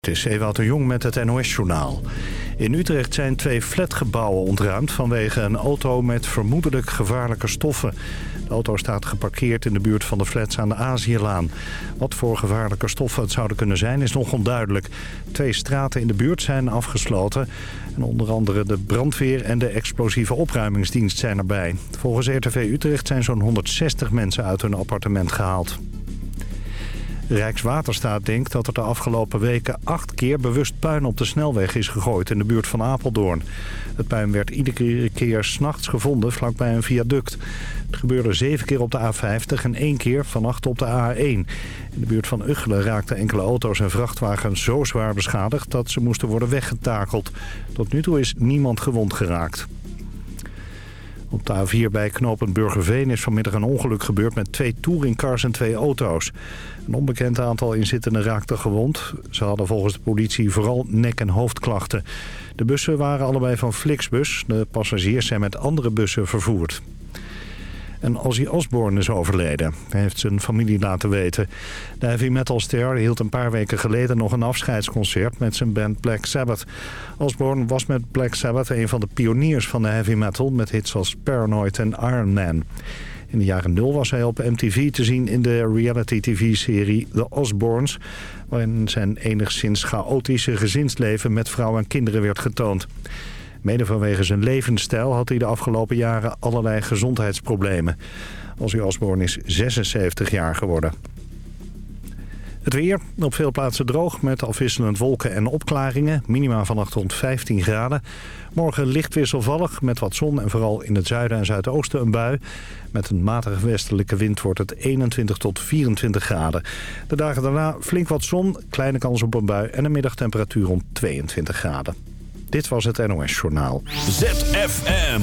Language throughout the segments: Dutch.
Het is Ewout de Jong met het NOS-journaal. In Utrecht zijn twee flatgebouwen ontruimd vanwege een auto met vermoedelijk gevaarlijke stoffen. De auto staat geparkeerd in de buurt van de flats aan de Aziëlaan. Wat voor gevaarlijke stoffen het zouden kunnen zijn is nog onduidelijk. Twee straten in de buurt zijn afgesloten. En onder andere de brandweer en de explosieve opruimingsdienst zijn erbij. Volgens RTV Utrecht zijn zo'n 160 mensen uit hun appartement gehaald. Rijkswaterstaat denkt dat er de afgelopen weken acht keer bewust puin op de snelweg is gegooid in de buurt van Apeldoorn. Het puin werd iedere keer s'nachts gevonden vlakbij een viaduct. Het gebeurde zeven keer op de A50 en één keer vannacht op de A1. In de buurt van Uggelen raakten enkele auto's en vrachtwagens zo zwaar beschadigd dat ze moesten worden weggetakeld. Tot nu toe is niemand gewond geraakt. Op de A4 bij knooppunt Burgerveen is vanmiddag een ongeluk gebeurd met twee touringcars en twee auto's. Een onbekend aantal inzittenden raakte gewond. Ze hadden volgens de politie vooral nek- en hoofdklachten. De bussen waren allebei van Flixbus. De passagiers zijn met andere bussen vervoerd. En Ozzy Osbourne is overleden. Hij heeft zijn familie laten weten. De heavy metalster hield een paar weken geleden nog een afscheidsconcert met zijn band Black Sabbath. Osbourne was met Black Sabbath een van de pioniers van de heavy metal met hits als Paranoid en Iron Man. In de jaren nul was hij op MTV te zien in de reality-tv-serie The Osbournes... waarin zijn enigszins chaotische gezinsleven met vrouw en kinderen werd getoond. Mede vanwege zijn levensstijl had hij de afgelopen jaren allerlei gezondheidsproblemen. Ozzy Osbourne is 76 jaar geworden. Het weer, op veel plaatsen droog met afwisselend wolken en opklaringen. Minima vannacht rond 15 graden. Morgen licht wisselvallig met wat zon en vooral in het zuiden en zuidoosten een bui. Met een matige westelijke wind wordt het 21 tot 24 graden. De dagen daarna flink wat zon, kleine kans op een bui en een middagtemperatuur rond 22 graden. Dit was het NOS Journaal. ZFM.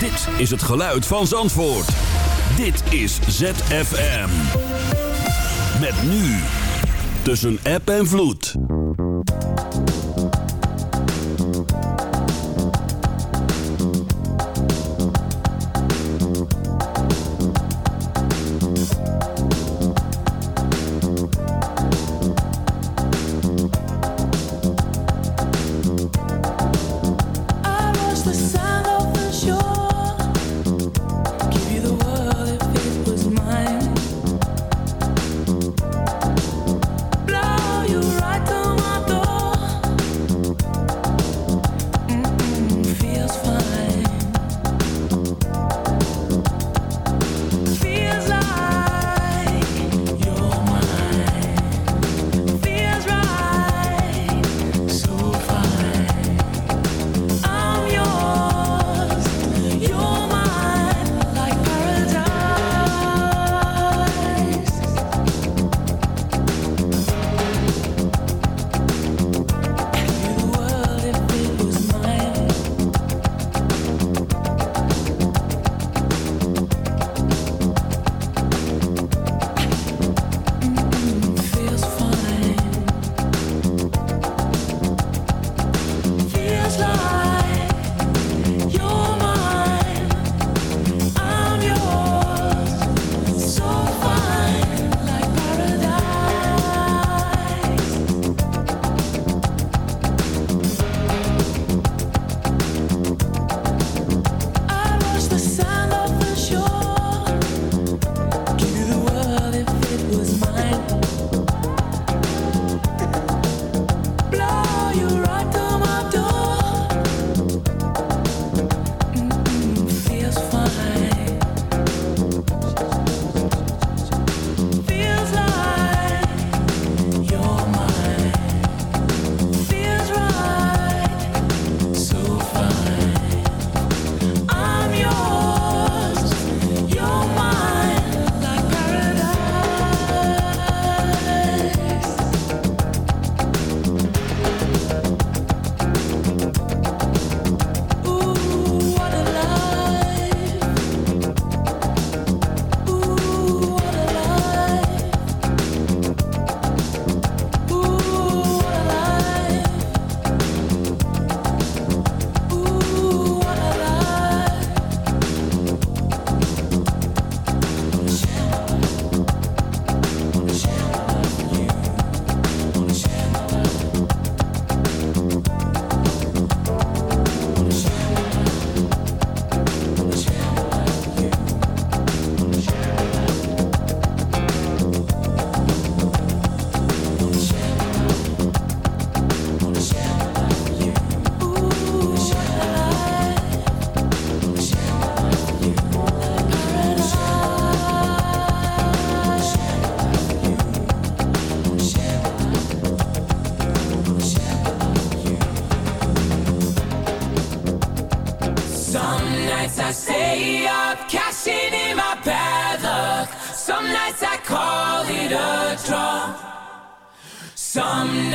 Dit is het geluid van Zandvoort. Dit is ZFM. Met nu. Tussen app en vloed.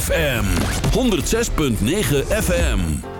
FM 106.9 FM.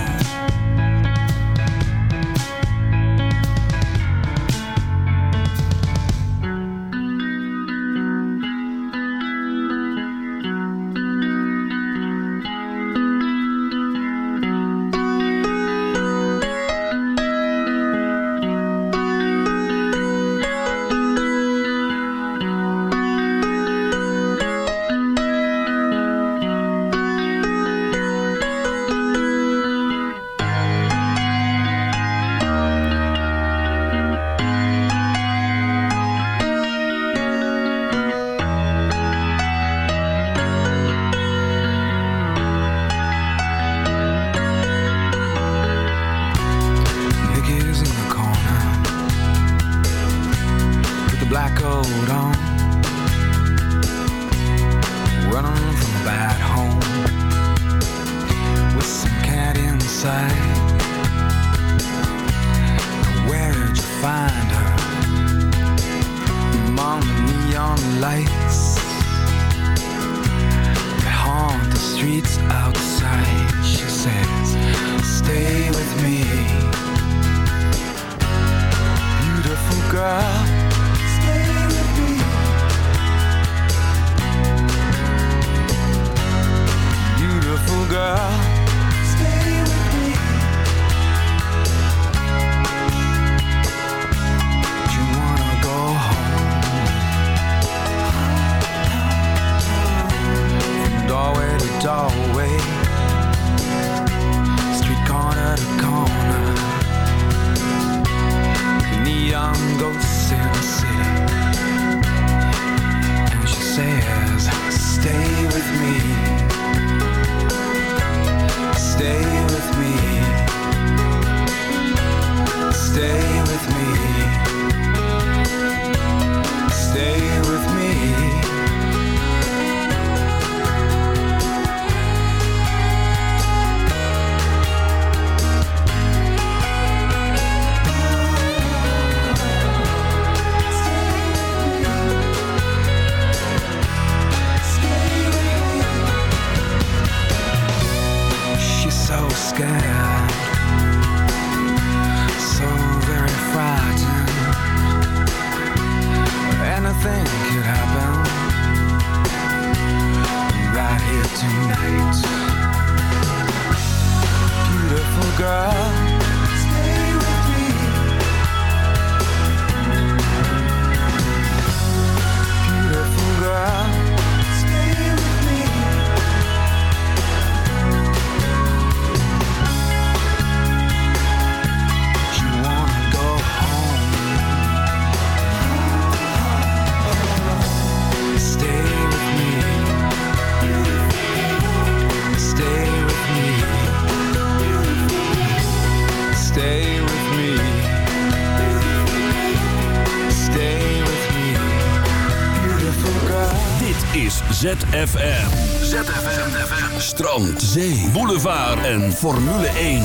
ZFM. ZFM. Strand, zee, boulevard en Formule 1.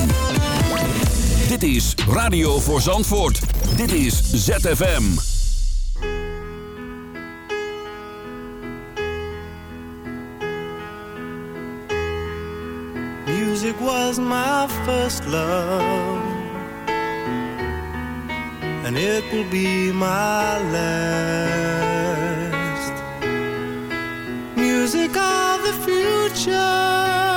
Dit is Radio voor Zandvoort. Dit is ZFM. Music was my first love. And it will be my last. music of the future.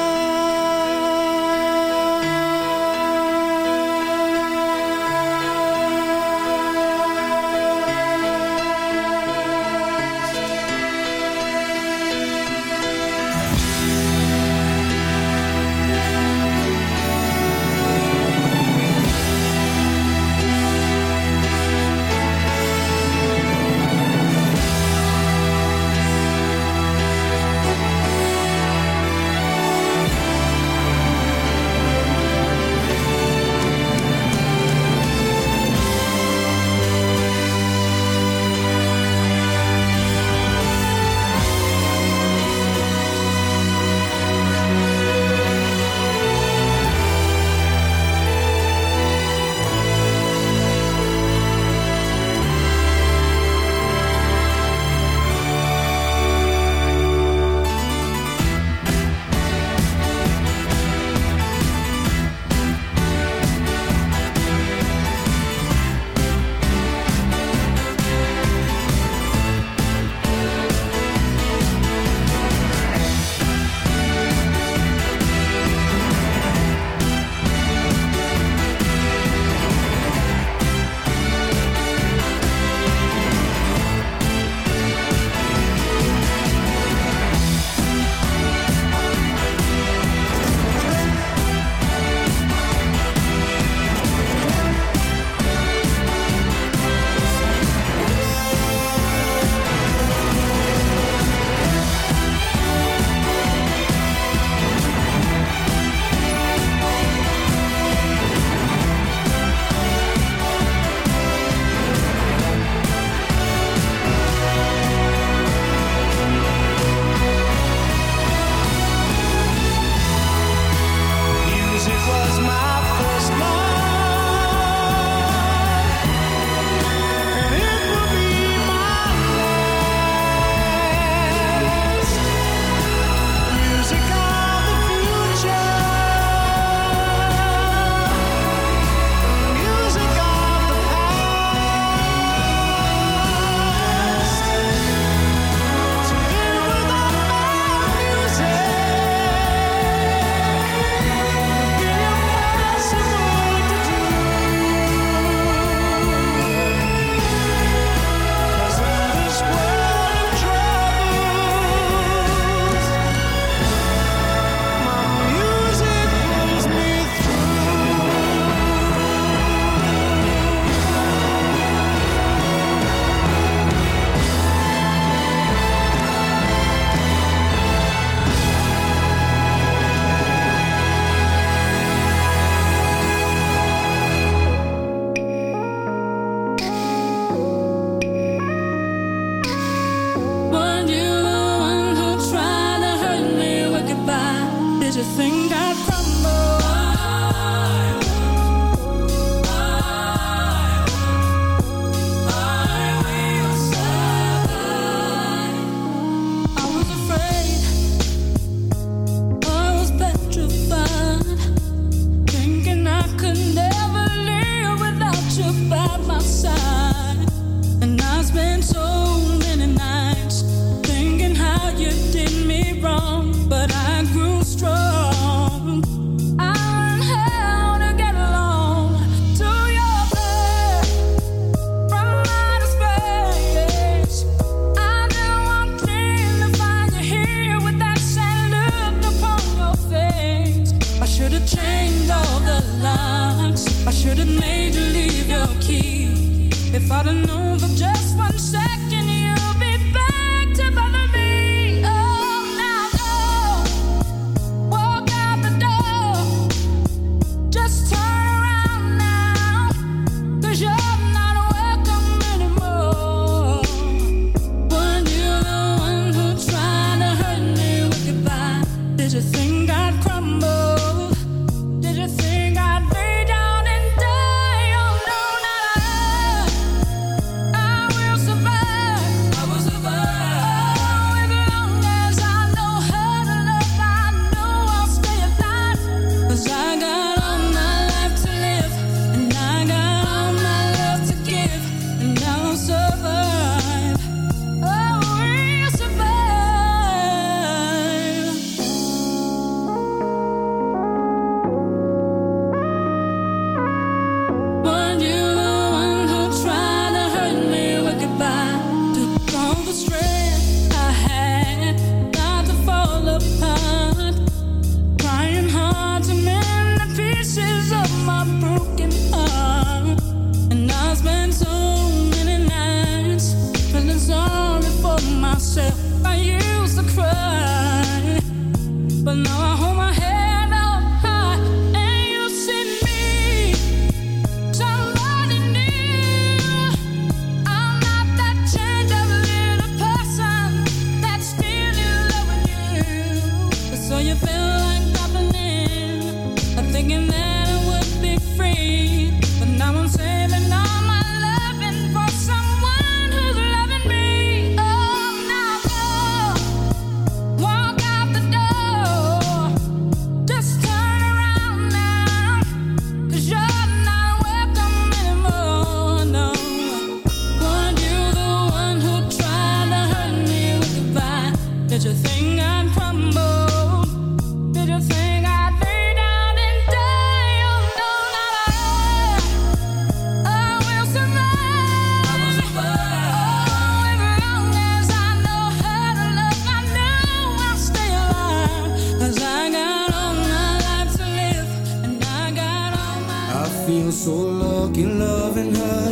So lucky loving her.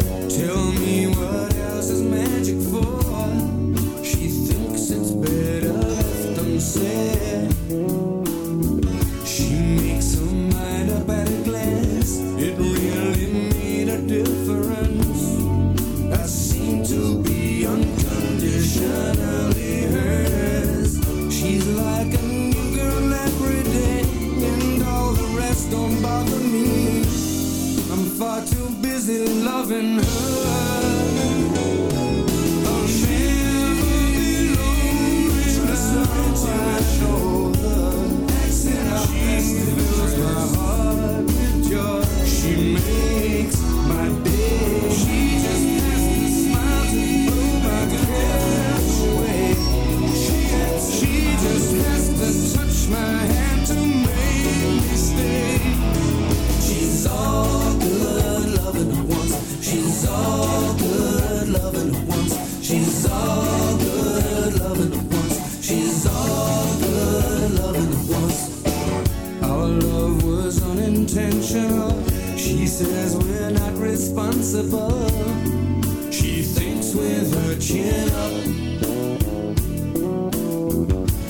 says we're not responsible. She thinks with her chin up.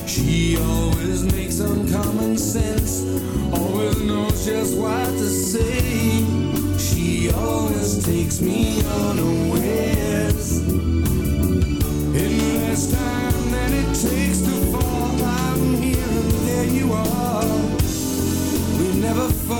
She always makes some common sense, always knows just what to say. She always takes me unawares. In less time than it takes to fall, I'm here and there you are. We never fall.